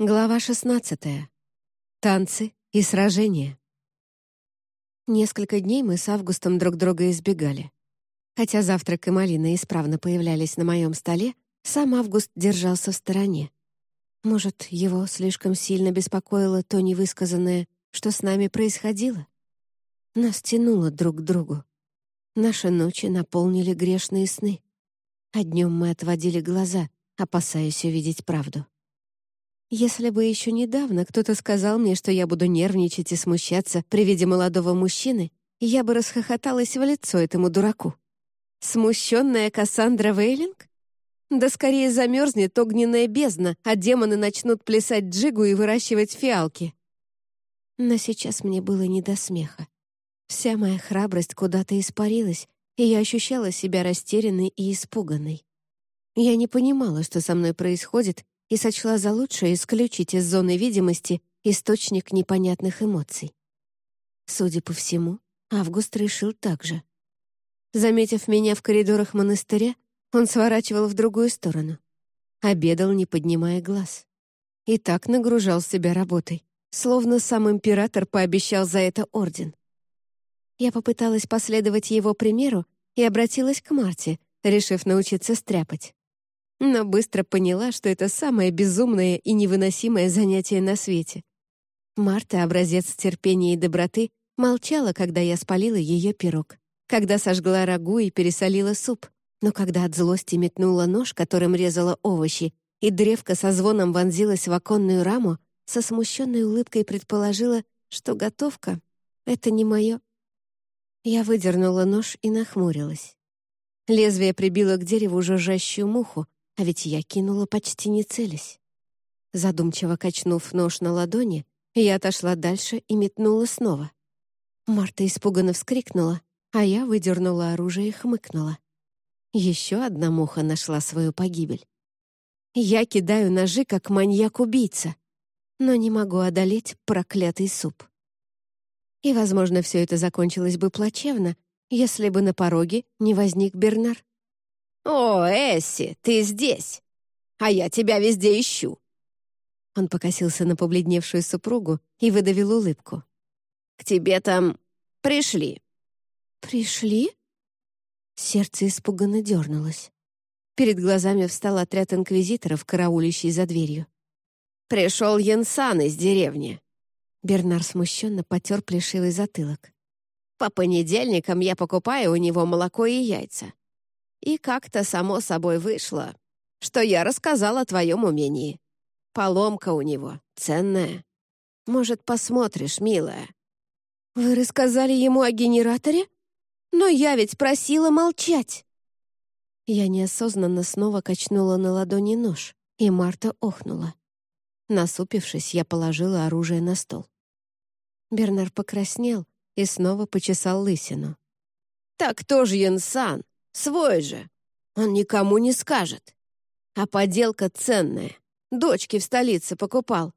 Глава 16. Танцы и сражения. Несколько дней мы с Августом друг друга избегали. Хотя завтрак и малина исправно появлялись на моем столе, сам Август держался в стороне. Может, его слишком сильно беспокоило то невысказанное, что с нами происходило? Нас тянуло друг к другу. Наши ночи наполнили грешные сны. А днем мы отводили глаза, опасаясь увидеть правду. Если бы еще недавно кто-то сказал мне, что я буду нервничать и смущаться при виде молодого мужчины, я бы расхохоталась в лицо этому дураку. Смущенная Кассандра Вейлинг? Да скорее замерзнет огненная бездна, а демоны начнут плясать джигу и выращивать фиалки. Но сейчас мне было не до смеха. Вся моя храбрость куда-то испарилась, и я ощущала себя растерянной и испуганной. Я не понимала, что со мной происходит, и сочла за лучшее исключить из зоны видимости источник непонятных эмоций. Судя по всему, Август решил так же. Заметив меня в коридорах монастыря, он сворачивал в другую сторону. Обедал, не поднимая глаз. И так нагружал себя работой, словно сам император пообещал за это орден. Я попыталась последовать его примеру и обратилась к Марте, решив научиться стряпать но быстро поняла, что это самое безумное и невыносимое занятие на свете. Марта, образец терпения и доброты, молчала, когда я спалила ее пирог, когда сожгла рагу и пересолила суп, но когда от злости метнула нож, которым резала овощи, и древко со звоном вонзилась в оконную раму, со смущенной улыбкой предположила, что готовка — это не мое. Я выдернула нож и нахмурилась. Лезвие прибило к дереву жужжащую муху, а ведь я кинула почти не целясь. Задумчиво качнув нож на ладони, я отошла дальше и метнула снова. Марта испуганно вскрикнула, а я выдернула оружие и хмыкнула. Еще одна муха нашла свою погибель. Я кидаю ножи, как маньяк-убийца, но не могу одолеть проклятый суп. И, возможно, все это закончилось бы плачевно, если бы на пороге не возник Бернар. «О, Эсси, ты здесь! А я тебя везде ищу!» Он покосился на побледневшую супругу и выдавил улыбку. «К тебе там пришли». «Пришли?» Сердце испуганно дернулось. Перед глазами встал отряд инквизиторов, караулищий за дверью. «Пришел Янсан из деревни». Бернар смущенно потер плешивый затылок. «По понедельникам я покупаю у него молоко и яйца. И как-то само собой вышло, что я рассказал о твоем умении. Поломка у него ценная. Может, посмотришь, милая?» «Вы рассказали ему о генераторе? Но я ведь просила молчать!» Я неосознанно снова качнула на ладони нож, и Марта охнула. Насупившись, я положила оружие на стол. Бернар покраснел и снова почесал лысину. «Так кто же Янсан? Свой же. Он никому не скажет. А поделка ценная. Дочки в столице покупал.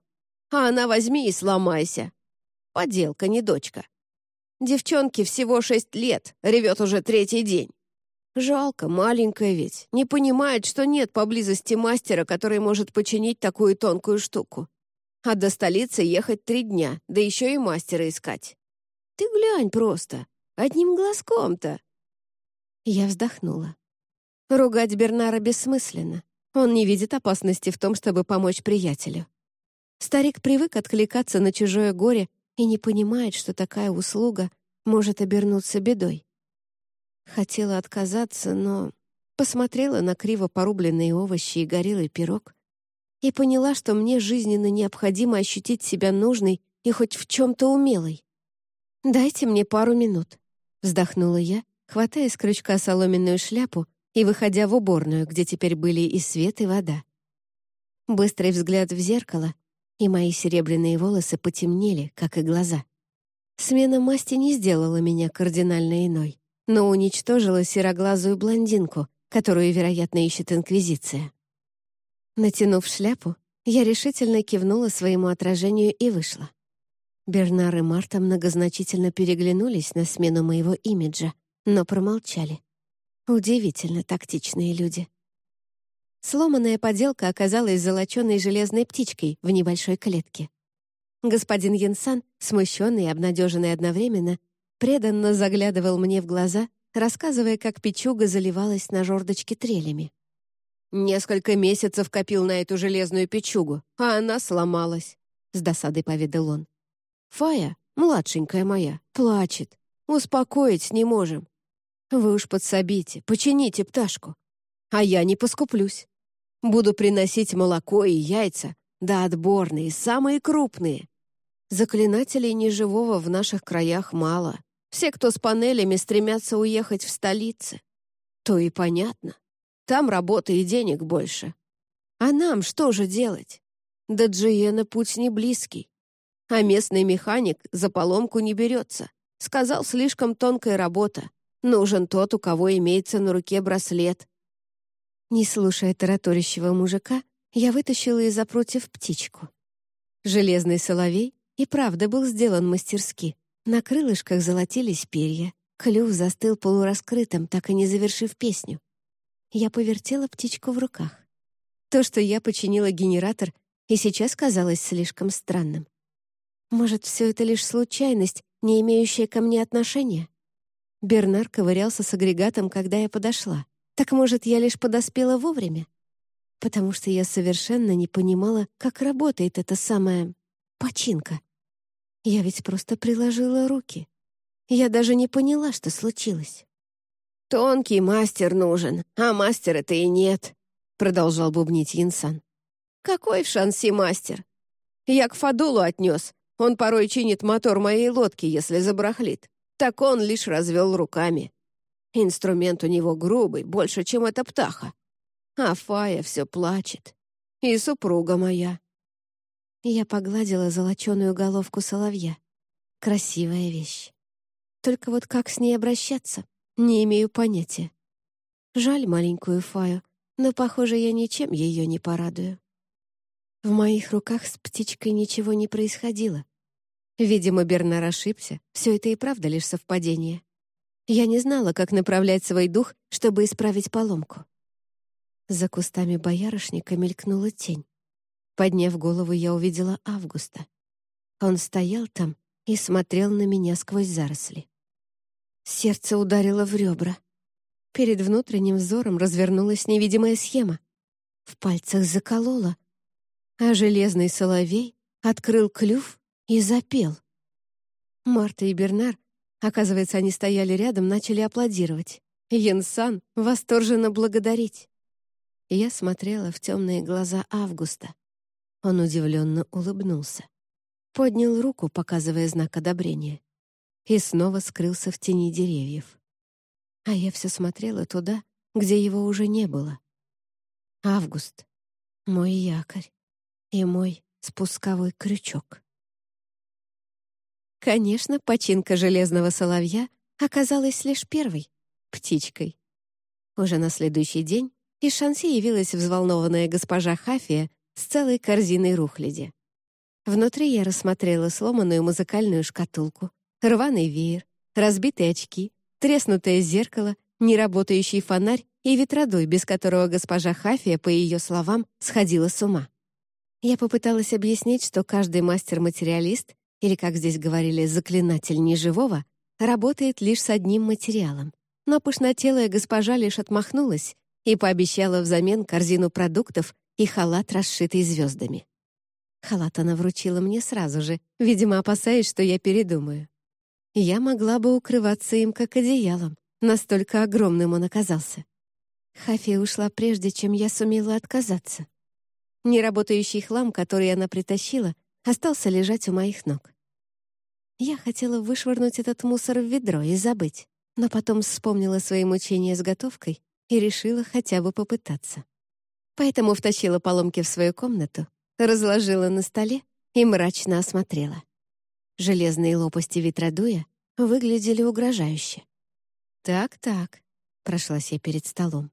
А она возьми и сломайся. Поделка, не дочка. Девчонке всего шесть лет, ревет уже третий день. Жалко, маленькая ведь. Не понимает, что нет поблизости мастера, который может починить такую тонкую штуку. А до столицы ехать три дня, да еще и мастера искать. Ты глянь просто, одним глазком-то. Я вздохнула. Ругать Бернара бессмысленно. Он не видит опасности в том, чтобы помочь приятелю. Старик привык откликаться на чужое горе и не понимает, что такая услуга может обернуться бедой. Хотела отказаться, но посмотрела на криво порубленные овощи и горелый пирог и поняла, что мне жизненно необходимо ощутить себя нужной и хоть в чем-то умелой. «Дайте мне пару минут», — вздохнула я хватая с крючка соломенную шляпу и выходя в уборную, где теперь были и свет, и вода. Быстрый взгляд в зеркало, и мои серебряные волосы потемнели, как и глаза. Смена масти не сделала меня кардинально иной, но уничтожила сероглазую блондинку, которую, вероятно, ищет Инквизиция. Натянув шляпу, я решительно кивнула своему отражению и вышла. Бернар и Марта многозначительно переглянулись на смену моего имиджа, но промолчали. Удивительно тактичные люди. Сломанная поделка оказалась золоченой железной птичкой в небольшой клетке. Господин Янсан, смущенный и обнадеженный одновременно, преданно заглядывал мне в глаза, рассказывая, как печуга заливалась на жердочке трелями. «Несколько месяцев копил на эту железную печугу, а она сломалась», — с досадой поведал он. «Фая, младшенькая моя, плачет. Успокоить не можем. Вы уж подсобите, почините пташку. А я не поскуплюсь. Буду приносить молоко и яйца, да отборные, самые крупные. Заклинателей неживого в наших краях мало. Все, кто с панелями, стремятся уехать в столицы. То и понятно. Там работы и денег больше. А нам что же делать? До Джиена путь не близкий. А местный механик за поломку не берется. Сказал, слишком тонкая работа. Нужен тот, у кого имеется на руке браслет. Не слушая тараторящего мужика, я вытащила из-за против птичку. Железный соловей и правда был сделан мастерски. На крылышках золотились перья, клюв застыл полураскрытым, так и не завершив песню. Я повертела птичку в руках. То, что я починила генератор, и сейчас казалось слишком странным. Может, все это лишь случайность, не имеющая ко мне отношения? Бернар ковырялся с агрегатом, когда я подошла. Так, может, я лишь подоспела вовремя? Потому что я совершенно не понимала, как работает эта самая починка. Я ведь просто приложила руки. Я даже не поняла, что случилось. «Тонкий мастер нужен, а мастера-то и нет», — продолжал бубнить Янсан. «Какой в шанси мастер? Я к Фадулу отнес. Он порой чинит мотор моей лодки, если забрахлит. Так он лишь развел руками. Инструмент у него грубый, больше, чем эта птаха. А Фая все плачет. И супруга моя. Я погладила золоченую головку соловья. Красивая вещь. Только вот как с ней обращаться, не имею понятия. Жаль маленькую Фаю, но, похоже, я ничем ее не порадую. В моих руках с птичкой ничего не происходило. Видимо, Бернар ошибся. Все это и правда лишь совпадение. Я не знала, как направлять свой дух, чтобы исправить поломку. За кустами боярышника мелькнула тень. Подняв голову, я увидела Августа. Он стоял там и смотрел на меня сквозь заросли. Сердце ударило в ребра. Перед внутренним взором развернулась невидимая схема. В пальцах заколола, а железный соловей открыл клюв и запел. Марта и Бернар, оказывается, они стояли рядом, начали аплодировать. Янсан восторженно благодарить. Я смотрела в темные глаза Августа. Он удивленно улыбнулся. Поднял руку, показывая знак одобрения. И снова скрылся в тени деревьев. А я все смотрела туда, где его уже не было. Август. Мой якорь. И мой спусковой крючок. Конечно, починка железного соловья оказалась лишь первой — птичкой. Уже на следующий день из шанси явилась взволнованная госпожа Хафия с целой корзиной рухляди. Внутри я рассмотрела сломанную музыкальную шкатулку, рваный веер, разбитые очки, треснутое зеркало, неработающий фонарь и ветродуй, без которого госпожа Хафия, по ее словам, сходила с ума. Я попыталась объяснить, что каждый мастер-материалист, или, как здесь говорили, заклинатель неживого, работает лишь с одним материалом. Но пышнотелая госпожа лишь отмахнулась и пообещала взамен корзину продуктов и халат, расшитый звездами. Халат она вручила мне сразу же, видимо, опасаясь, что я передумаю. Я могла бы укрываться им как одеялом, настолько огромным он оказался. Хафи ушла прежде, чем я сумела отказаться. Неработающий хлам, который она притащила, остался лежать у моих ног. Я хотела вышвырнуть этот мусор в ведро и забыть, но потом вспомнила свои мучения с готовкой и решила хотя бы попытаться. Поэтому втащила поломки в свою комнату, разложила на столе и мрачно осмотрела. Железные лопасти ветродуя выглядели угрожающе. «Так-так», — прошлась я перед столом.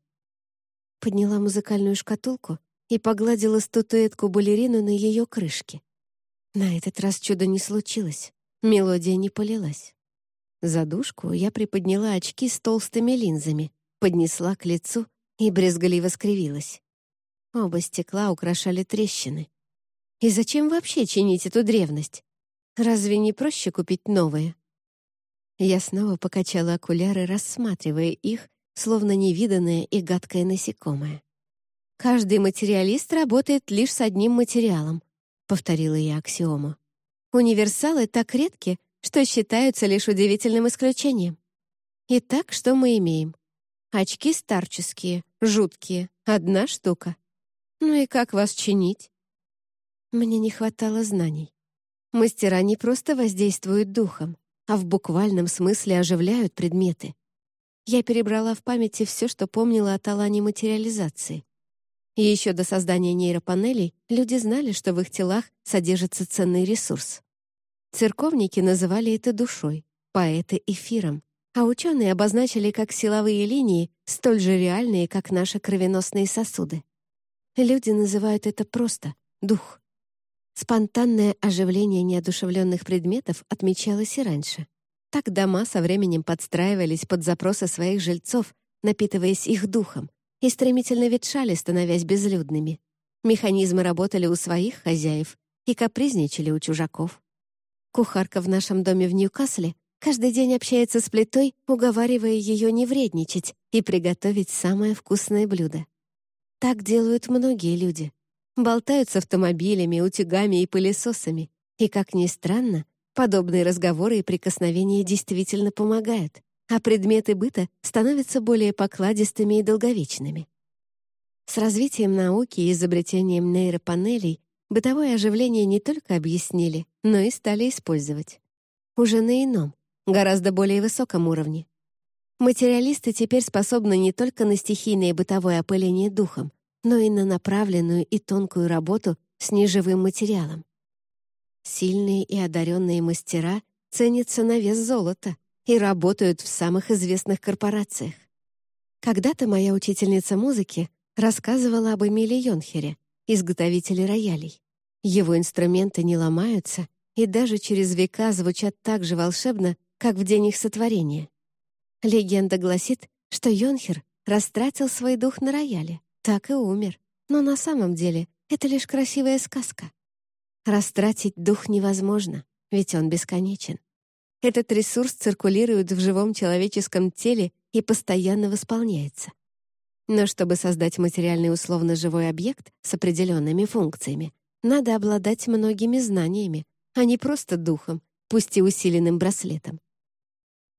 Подняла музыкальную шкатулку и погладила статуэтку-балерину на ее крышке. На этот раз чудо не случилось, мелодия не полилась. За дужку я приподняла очки с толстыми линзами, поднесла к лицу и брезгливо скривилась. Оба стекла украшали трещины. И зачем вообще чинить эту древность? Разве не проще купить новые? Я снова покачала окуляры, рассматривая их, словно невиданное и гадкое насекомое. «Каждый материалист работает лишь с одним материалом», — повторила я аксиому. «Универсалы так редки, что считаются лишь удивительным исключением. Итак, что мы имеем? Очки старческие, жуткие, одна штука. Ну и как вас чинить?» Мне не хватало знаний. Мастера не просто воздействуют духом, а в буквальном смысле оживляют предметы. Я перебрала в памяти все, что помнила о талане материализации. И еще до создания нейропанелей люди знали, что в их телах содержится ценный ресурс. Церковники называли это душой, поэты — эфиром, а ученые обозначили как силовые линии, столь же реальные, как наши кровеносные сосуды. Люди называют это просто — дух. Спонтанное оживление неодушевленных предметов отмечалось и раньше. Так дома со временем подстраивались под запросы своих жильцов, напитываясь их духом, и стремительно ветшали, становясь безлюдными. Механизмы работали у своих хозяев и капризничали у чужаков. Кухарка в нашем доме в Ньюкасле каждый день общается с плитой, уговаривая ее не вредничать и приготовить самое вкусное блюдо. Так делают многие люди. Болтают с автомобилями, утюгами и пылесосами. И, как ни странно, Подобные разговоры и прикосновения действительно помогают, а предметы быта становятся более покладистыми и долговечными. С развитием науки и изобретением нейропанелей бытовое оживление не только объяснили, но и стали использовать. Уже на ином, гораздо более высоком уровне. Материалисты теперь способны не только на стихийное бытовое опыление духом, но и на направленную и тонкую работу с неживым материалом. Сильные и одаренные мастера ценятся на вес золота и работают в самых известных корпорациях. Когда-то моя учительница музыки рассказывала об Эмиле Йонхере, изготовителе роялей. Его инструменты не ломаются и даже через века звучат так же волшебно, как в день их сотворения. Легенда гласит, что Йонхер растратил свой дух на рояле, так и умер. Но на самом деле это лишь красивая сказка. Растратить дух невозможно, ведь он бесконечен. Этот ресурс циркулирует в живом человеческом теле и постоянно восполняется. Но чтобы создать материальный условно живой объект с определенными функциями, надо обладать многими знаниями, а не просто духом, пусть и усиленным браслетом.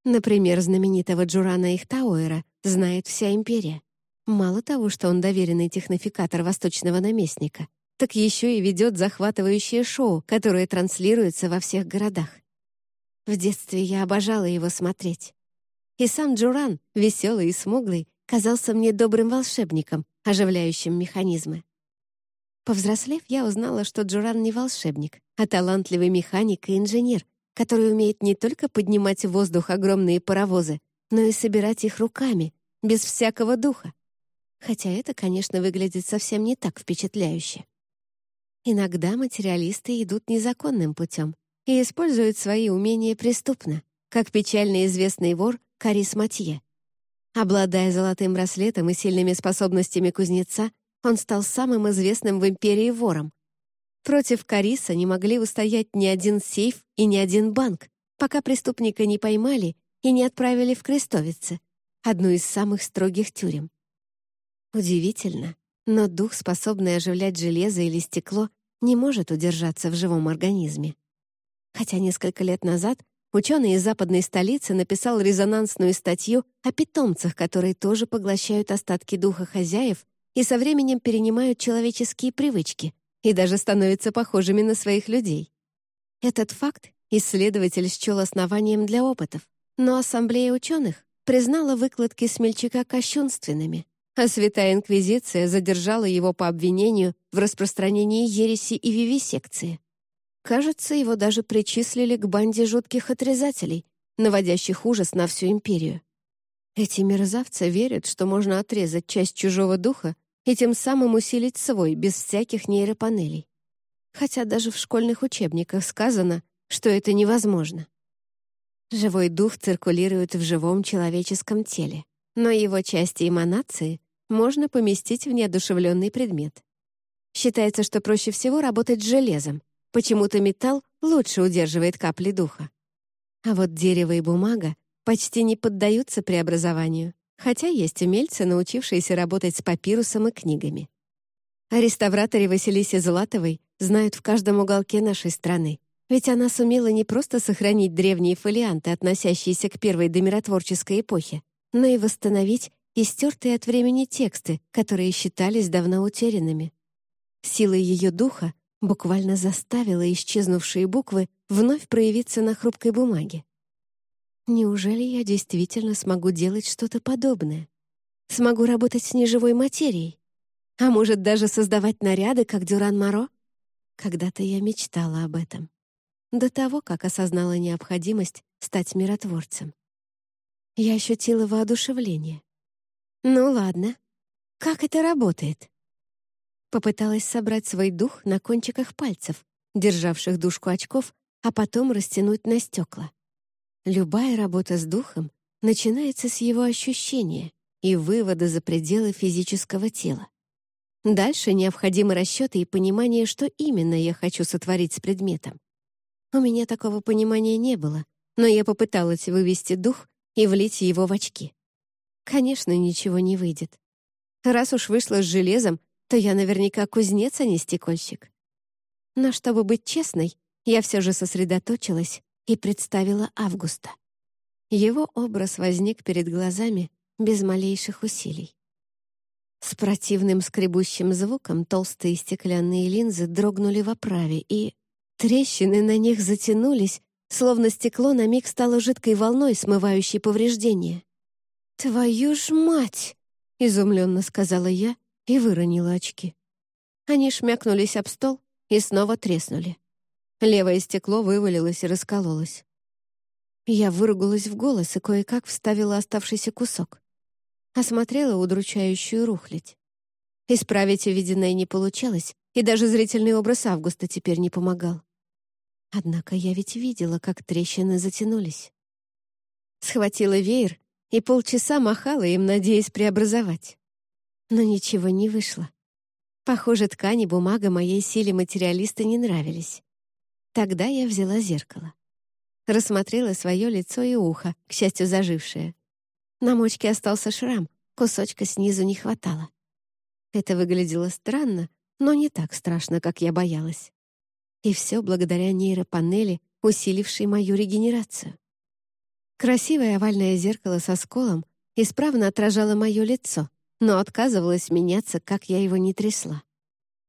Например, знаменитого Джурана Ихтауэра знает вся империя. Мало того, что он доверенный технофикатор восточного наместника, так еще и ведет захватывающее шоу, которое транслируется во всех городах. В детстве я обожала его смотреть. И сам Джуран, веселый и смуглый, казался мне добрым волшебником, оживляющим механизмы. Повзрослев, я узнала, что Джуран не волшебник, а талантливый механик и инженер, который умеет не только поднимать в воздух огромные паровозы, но и собирать их руками, без всякого духа. Хотя это, конечно, выглядит совсем не так впечатляюще. Иногда материалисты идут незаконным путем и используют свои умения преступно, как печально известный вор Карис Матье. Обладая золотым браслетом и сильными способностями кузнеца, он стал самым известным в империи вором. Против Кариса не могли устоять ни один сейф и ни один банк, пока преступника не поймали и не отправили в Крестовице, одну из самых строгих тюрем. Удивительно, но дух, способный оживлять железо или стекло, не может удержаться в живом организме. Хотя несколько лет назад ученый из западной столицы написал резонансную статью о питомцах, которые тоже поглощают остатки духа хозяев и со временем перенимают человеческие привычки и даже становятся похожими на своих людей. Этот факт исследователь счел основанием для опытов, но Ассамблея ученых признала выкладки смельчака кощунственными, а Святая Инквизиция задержала его по обвинению в распространении ереси и вивисекции. Кажется, его даже причислили к банде жутких отрезателей, наводящих ужас на всю империю. Эти мерзавцы верят, что можно отрезать часть чужого духа и тем самым усилить свой, без всяких нейропанелей. Хотя даже в школьных учебниках сказано, что это невозможно. Живой дух циркулирует в живом человеческом теле, но его части эманации можно поместить в неодушевленный предмет. Считается, что проще всего работать с железом. Почему-то металл лучше удерживает капли духа. А вот дерево и бумага почти не поддаются преобразованию, хотя есть умельцы, научившиеся работать с папирусом и книгами. О реставраторе Василисе Златовой знают в каждом уголке нашей страны, ведь она сумела не просто сохранить древние фолианты, относящиеся к первой домиротворческой эпохе, но и восстановить истертые от времени тексты, которые считались давно утерянными. Сила ее духа буквально заставила исчезнувшие буквы вновь проявиться на хрупкой бумаге. Неужели я действительно смогу делать что-то подобное? Смогу работать с неживой материей? А может, даже создавать наряды, как Дюран Моро? Когда-то я мечтала об этом. До того, как осознала необходимость стать миротворцем. Я ощутила воодушевление. Ну ладно, как это работает? Попыталась собрать свой дух на кончиках пальцев, державших дужку очков, а потом растянуть на стекла. Любая работа с духом начинается с его ощущения и вывода за пределы физического тела. Дальше необходимы расчеты и понимание, что именно я хочу сотворить с предметом. У меня такого понимания не было, но я попыталась вывести дух и влить его в очки. Конечно, ничего не выйдет. Раз уж вышла с железом, то я наверняка кузнец, а не стекольщик. Но чтобы быть честной, я все же сосредоточилась и представила Августа. Его образ возник перед глазами без малейших усилий. С противным скребущим звуком толстые стеклянные линзы дрогнули в оправе, и трещины на них затянулись, словно стекло на миг стало жидкой волной, смывающей повреждения. «Твою ж мать!» — изумленно сказала я и выронила очки. Они шмякнулись об стол и снова треснули. Левое стекло вывалилось и раскололось. Я выругалась в голос и кое-как вставила оставшийся кусок. Осмотрела удручающую рухлядь. Исправить увиденное не получалось, и даже зрительный образ Августа теперь не помогал. Однако я ведь видела, как трещины затянулись. Схватила веер и полчаса махала им, надеясь преобразовать. Но ничего не вышло. Похоже, ткань и бумага моей силе материалиста не нравились. Тогда я взяла зеркало. Рассмотрела свое лицо и ухо, к счастью, зажившее. На мочке остался шрам, кусочка снизу не хватало. Это выглядело странно, но не так страшно, как я боялась. И все благодаря нейропанели, усилившей мою регенерацию. Красивое овальное зеркало со сколом исправно отражало мое лицо, но отказывалось меняться, как я его не трясла.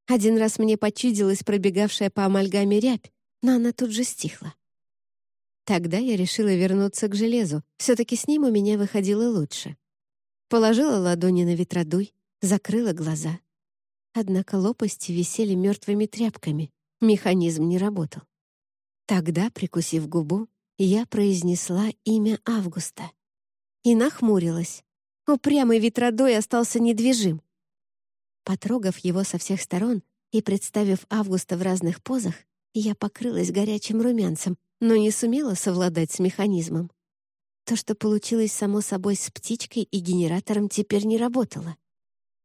Один раз мне почудилась пробегавшая по амальгаме рябь, но она тут же стихла. Тогда я решила вернуться к железу, все-таки с ним у меня выходило лучше. Положила ладони на ветродуй, закрыла глаза. Однако лопасти висели мертвыми тряпками, механизм не работал. Тогда, прикусив губу, я произнесла имя Августа и нахмурилась. Упрямый ветродой остался недвижим. Потрогав его со всех сторон и представив Августа в разных позах, я покрылась горячим румянцем, но не сумела совладать с механизмом. То, что получилось само собой с птичкой и генератором, теперь не работало.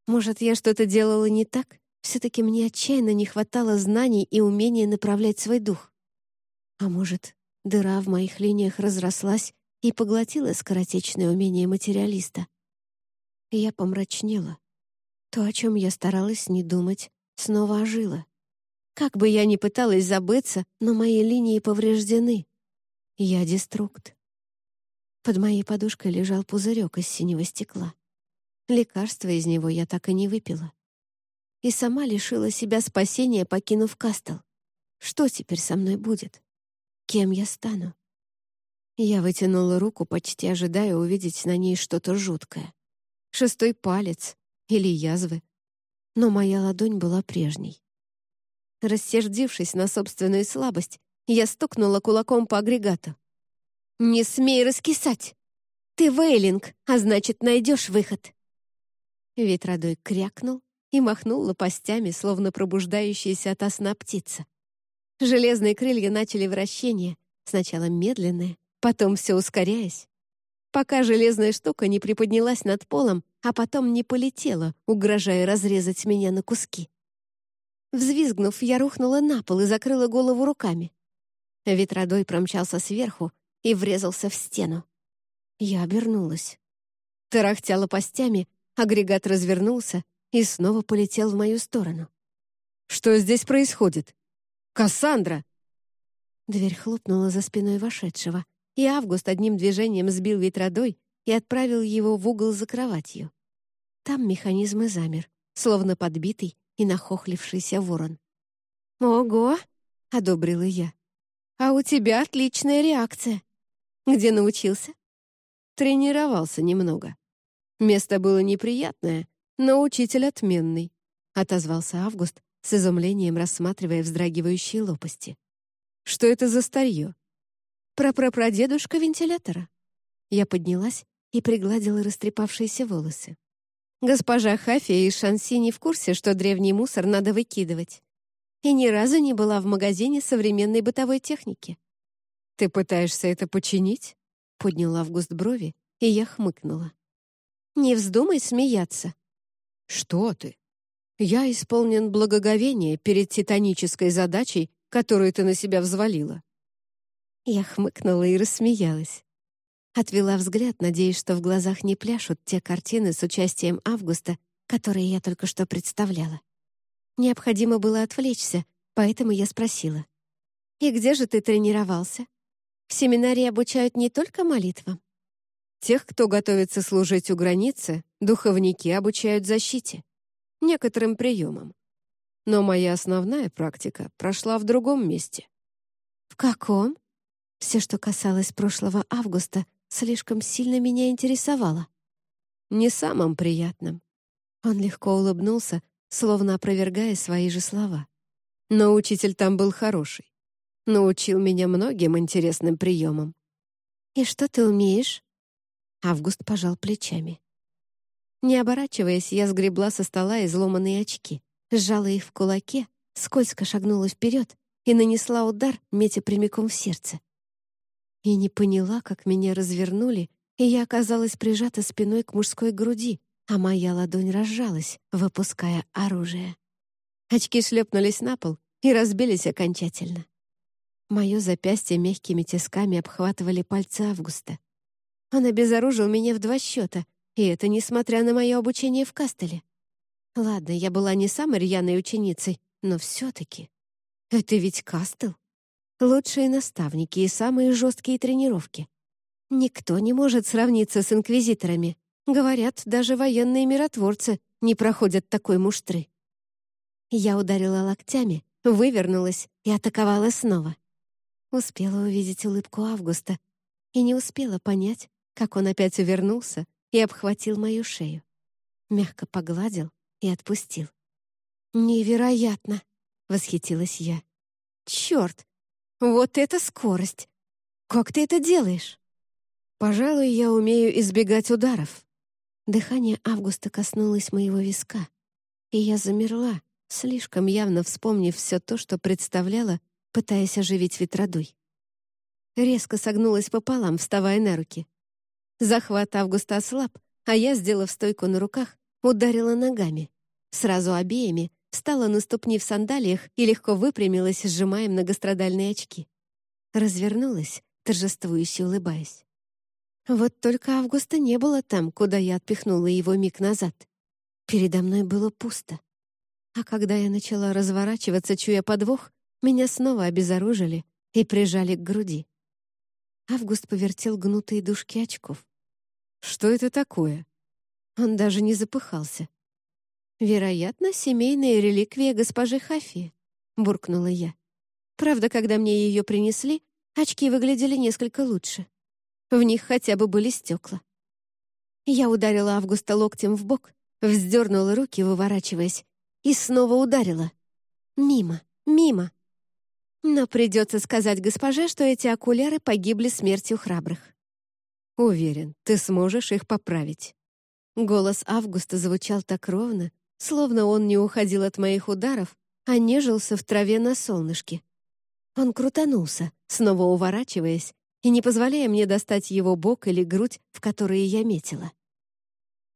Может, я что-то делала не так? Все-таки мне отчаянно не хватало знаний и умения направлять свой дух. А может, дыра в моих линиях разрослась и поглотила скоротечное умение материалиста? Я помрачнела. То, о чем я старалась не думать, снова ожило. Как бы я ни пыталась забыться, но мои линии повреждены. Я деструкт. Под моей подушкой лежал пузырек из синего стекла. Лекарства из него я так и не выпила. И сама лишила себя спасения, покинув Кастел. Что теперь со мной будет? Кем я стану? Я вытянула руку, почти ожидая увидеть на ней что-то жуткое. Шестой палец или язвы. Но моя ладонь была прежней. Рассердившись на собственную слабость, я стукнула кулаком по агрегату. «Не смей раскисать! Ты Вейлинг, а значит, найдешь выход!» Ветродой крякнул и махнул лопастями, словно пробуждающаяся ото сна птица. Железные крылья начали вращение, сначала медленное, потом все ускоряясь. Пока железная штука не приподнялась над полом, а потом не полетела, угрожая разрезать меня на куски. Взвизгнув, я рухнула на пол и закрыла голову руками. Ветродой промчался сверху и врезался в стену. Я обернулась. Тарахтя лопастями, агрегат развернулся и снова полетел в мою сторону. «Что здесь происходит? Кассандра!» Дверь хлопнула за спиной вошедшего, и Август одним движением сбил ветродой и отправил его в угол за кроватью. Там механизм и замер, словно подбитый и нахохлившийся ворон. «Ого!» — одобрила я. «А у тебя отличная реакция. Где научился?» «Тренировался немного. Место было неприятное, но учитель отменный», — отозвался Август с изумлением, рассматривая вздрагивающие лопасти. «Что это за старье?» «Прапрапрадедушка вентилятора». Я поднялась и пригладила растрепавшиеся волосы. Госпожа Хафия из Шанси не в курсе, что древний мусор надо выкидывать. И ни разу не была в магазине современной бытовой техники. «Ты пытаешься это починить?» — поднял Август брови, и я хмыкнула. «Не вздумай смеяться». «Что ты? Я исполнен благоговения перед титанической задачей, которую ты на себя взвалила». Я хмыкнула и рассмеялась. Отвела взгляд, надеясь, что в глазах не пляшут те картины с участием Августа, которые я только что представляла. Необходимо было отвлечься, поэтому я спросила. «И где же ты тренировался? В семинарии обучают не только молитвам?» Тех, кто готовится служить у границы, духовники обучают защите, некоторым приемам. Но моя основная практика прошла в другом месте. «В каком?» Все, что касалось прошлого августа, слишком сильно меня интересовало. Не самым приятным. Он легко улыбнулся, словно опровергая свои же слова. Но учитель там был хороший. Научил меня многим интересным приемам. «И что ты умеешь?» Август пожал плечами. Не оборачиваясь, я сгребла со стола изломанные очки, сжала их в кулаке, скользко шагнула вперед и нанесла удар, метя прямиком в сердце и не поняла, как меня развернули, и я оказалась прижата спиной к мужской груди, а моя ладонь разжалась, выпуская оружие. Очки шлепнулись на пол и разбились окончательно. Мое запястье мягкими тисками обхватывали пальцы Августа. Он обезоружил меня в два счета, и это несмотря на мое обучение в Кастеле. Ладно, я была не самой рьяной ученицей, но все-таки. Это ведь Кастел. Лучшие наставники и самые жесткие тренировки. Никто не может сравниться с инквизиторами. Говорят, даже военные миротворцы не проходят такой муштры. Я ударила локтями, вывернулась и атаковала снова. Успела увидеть улыбку Августа и не успела понять, как он опять увернулся и обхватил мою шею. Мягко погладил и отпустил. «Невероятно!» — восхитилась я. «Черт! Вот это скорость! Как ты это делаешь? Пожалуй, я умею избегать ударов. Дыхание Августа коснулось моего виска, и я замерла, слишком явно вспомнив все то, что представляла, пытаясь оживить ветродуй. Резко согнулась пополам, вставая на руки. Захват Августа ослаб, а я, сделав стойку на руках, ударила ногами. Сразу обеими, встала на ступни в сандалиях и легко выпрямилась, сжимая многострадальные очки. Развернулась, торжествующе улыбаясь. Вот только Августа не было там, куда я отпихнула его миг назад. Передо мной было пусто. А когда я начала разворачиваться, чуя подвох, меня снова обезоружили и прижали к груди. Август повертел гнутые дужки очков. «Что это такое?» Он даже не запыхался. «Вероятно, семейная реликвия госпожи Хафи», — буркнула я. Правда, когда мне ее принесли, очки выглядели несколько лучше. В них хотя бы были стекла. Я ударила Августа локтем в бок, вздернула руки, выворачиваясь, и снова ударила. Мимо, мимо. Но придется сказать госпоже, что эти окуляры погибли смертью храбрых. Уверен, ты сможешь их поправить. Голос Августа звучал так ровно, словно он не уходил от моих ударов, а нежился в траве на солнышке. Он крутанулся, снова уворачиваясь, и не позволяя мне достать его бок или грудь, в которые я метила.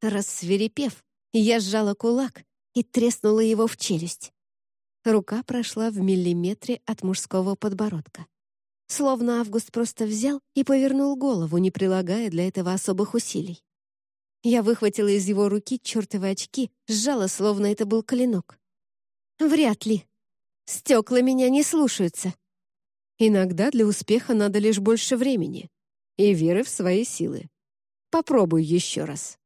Рассверепев, я сжала кулак и треснула его в челюсть. Рука прошла в миллиметре от мужского подбородка. Словно Август просто взял и повернул голову, не прилагая для этого особых усилий. Я выхватила из его руки чертовы очки, сжала, словно это был клинок. «Вряд ли. Стекла меня не слушаются». Иногда для успеха надо лишь больше времени и веры в свои силы. Попробуй еще раз.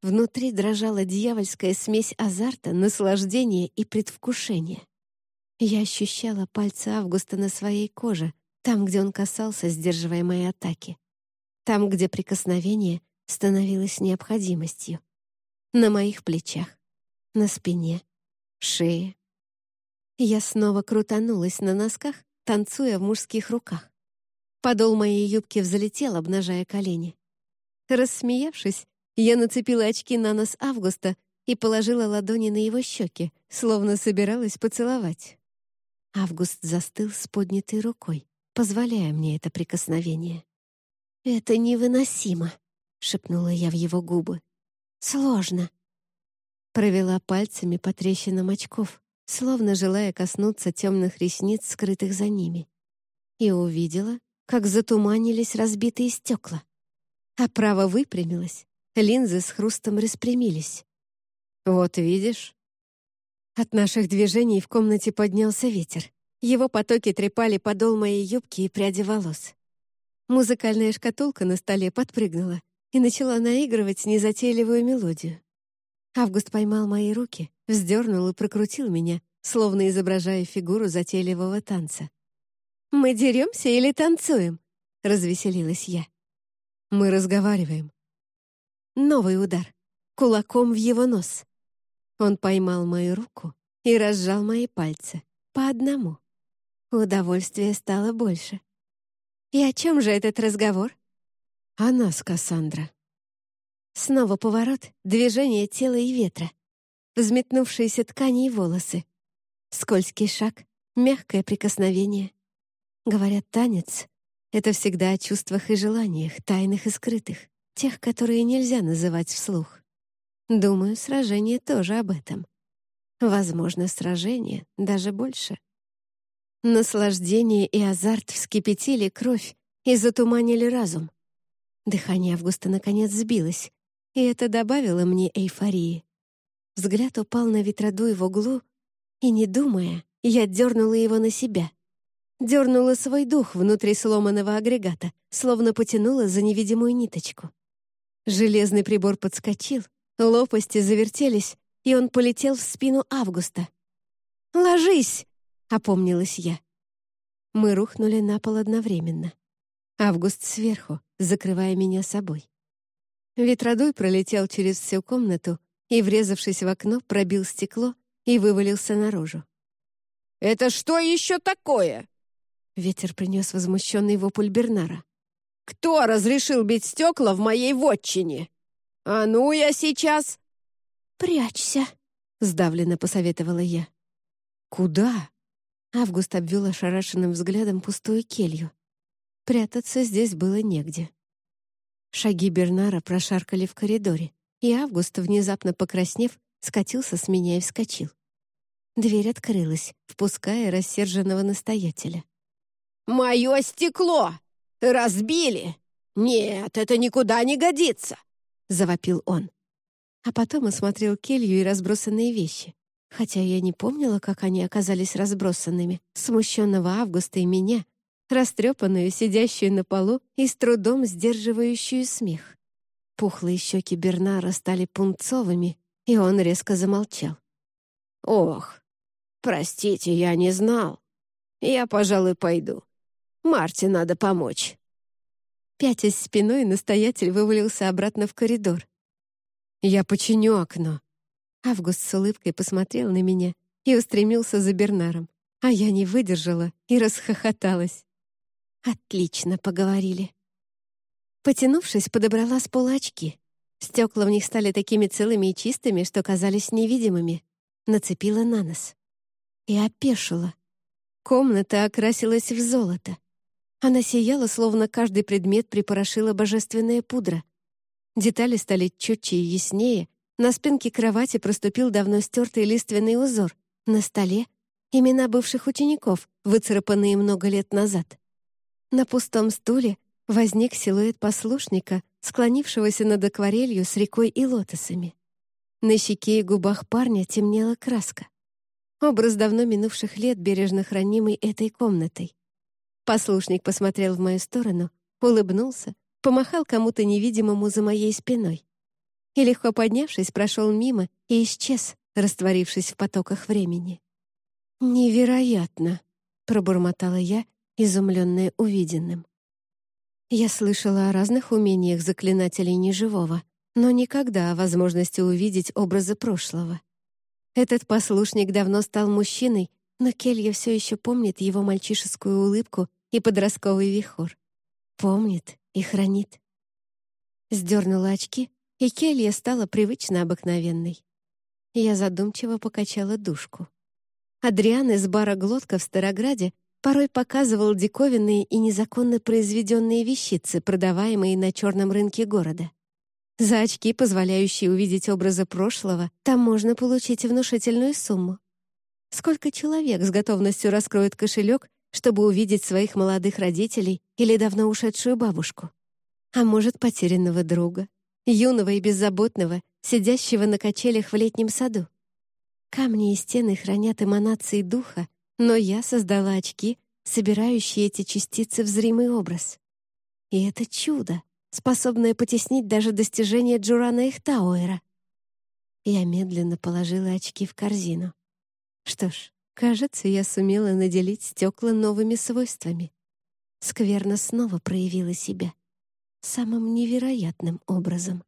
Внутри дрожала дьявольская смесь азарта, наслаждения и предвкушения. Я ощущала пальцы Августа на своей коже, там, где он касался, сдерживая мои атаки. Там, где прикосновение становилось необходимостью. На моих плечах, на спине, шее. Я снова крутанулась на носках, танцуя в мужских руках. Подол моей юбки взлетел, обнажая колени. Рассмеявшись, я нацепила очки на нос Августа и положила ладони на его щеки, словно собиралась поцеловать. Август застыл с поднятой рукой, позволяя мне это прикосновение. «Это невыносимо», — шепнула я в его губы. «Сложно». Провела пальцами по трещинам очков, словно желая коснуться темных ресниц, скрытых за ними. И увидела, как затуманились разбитые стекла. Оправа выпрямилась, Линзы с хрустом распрямились. «Вот видишь?» От наших движений в комнате поднялся ветер. Его потоки трепали подол моей юбки и пряди волос. Музыкальная шкатулка на столе подпрыгнула и начала наигрывать незатейливую мелодию. Август поймал мои руки, вздернул и прокрутил меня, словно изображая фигуру затейливого танца. «Мы деремся или танцуем?» — развеселилась я. «Мы разговариваем», Новый удар. Кулаком в его нос. Он поймал мою руку и разжал мои пальцы. По одному. Удовольствия стало больше. «И о чем же этот разговор?» «О нас, Кассандра». Снова поворот, движение тела и ветра. Взметнувшиеся ткани и волосы. Скользкий шаг, мягкое прикосновение. Говорят, танец — это всегда о чувствах и желаниях, тайных и скрытых тех, которые нельзя называть вслух. Думаю, сражение тоже об этом. Возможно, сражение даже больше. Наслаждение и азарт вскипятили кровь и затуманили разум. Дыхание Августа наконец сбилось, и это добавило мне эйфории. Взгляд упал на ветроду в углу, и, не думая, я дернула его на себя. Дернула свой дух внутри сломанного агрегата, словно потянула за невидимую ниточку. Железный прибор подскочил, лопасти завертелись, и он полетел в спину Августа. «Ложись!» — опомнилась я. Мы рухнули на пол одновременно. Август сверху, закрывая меня собой. Ветродуй пролетел через всю комнату и, врезавшись в окно, пробил стекло и вывалился наружу. «Это что еще такое?» Ветер принес возмущенный вопль Бернара. Кто разрешил бить стекла в моей вотчине? А ну, я сейчас...» «Прячься», — сдавленно посоветовала я. «Куда?» Август обвел ошарашенным взглядом пустую келью. Прятаться здесь было негде. Шаги Бернара прошаркали в коридоре, и Август, внезапно покраснев, скатился с меня и вскочил. Дверь открылась, впуская рассерженного настоятеля. «Мое стекло!» «Разбили! Нет, это никуда не годится!» — завопил он. А потом осмотрел келью и разбросанные вещи. Хотя я не помнила, как они оказались разбросанными, смущенного Августа и меня, растрепанную, сидящую на полу и с трудом сдерживающую смех. Пухлые щеки Бернара стали пунцовыми, и он резко замолчал. «Ох, простите, я не знал. Я, пожалуй, пойду. Марте надо помочь». Пятясь спиной, настоятель вывалился обратно в коридор. «Я починю окно». Август с улыбкой посмотрел на меня и устремился за Бернаром, а я не выдержала и расхохоталась. «Отлично поговорили». Потянувшись, подобрала с пола очки. Стекла в них стали такими целыми и чистыми, что казались невидимыми. Нацепила на нос. И опешила. Комната окрасилась в золото. Она сияла, словно каждый предмет припорошила божественная пудра. Детали стали четче и яснее, на спинке кровати проступил давно стертый лиственный узор, на столе — имена бывших учеников, выцарапанные много лет назад. На пустом стуле возник силуэт послушника, склонившегося над акварелью с рекой и лотосами. На щеке и губах парня темнела краска. Образ давно минувших лет, бережно хранимый этой комнатой. Послушник посмотрел в мою сторону, улыбнулся, помахал кому-то невидимому за моей спиной. И, легко поднявшись, прошел мимо и исчез, растворившись в потоках времени. «Невероятно!» — пробормотала я, изумленная увиденным. Я слышала о разных умениях заклинателей неживого, но никогда о возможности увидеть образы прошлого. Этот послушник давно стал мужчиной, но Келья все еще помнит его мальчишескую улыбку и подростковый вихор. Помнит и хранит. Сдернула очки, и Келья стала привычно обыкновенной. Я задумчиво покачала душку. Адриан из бара «Глотка» в Старограде порой показывал диковинные и незаконно произведенные вещицы, продаваемые на черном рынке города. За очки, позволяющие увидеть образы прошлого, там можно получить внушительную сумму. Сколько человек с готовностью раскроет кошелек, чтобы увидеть своих молодых родителей или давно ушедшую бабушку? А может, потерянного друга, юного и беззаботного, сидящего на качелях в летнем саду? Камни и стены хранят эманации духа, но я создала очки, собирающие эти частицы в зримый образ. И это чудо способная потеснить даже достижения Джурана Ихтауэра. Я медленно положила очки в корзину. Что ж, кажется, я сумела наделить стекла новыми свойствами. Скверно снова проявила себя самым невероятным образом.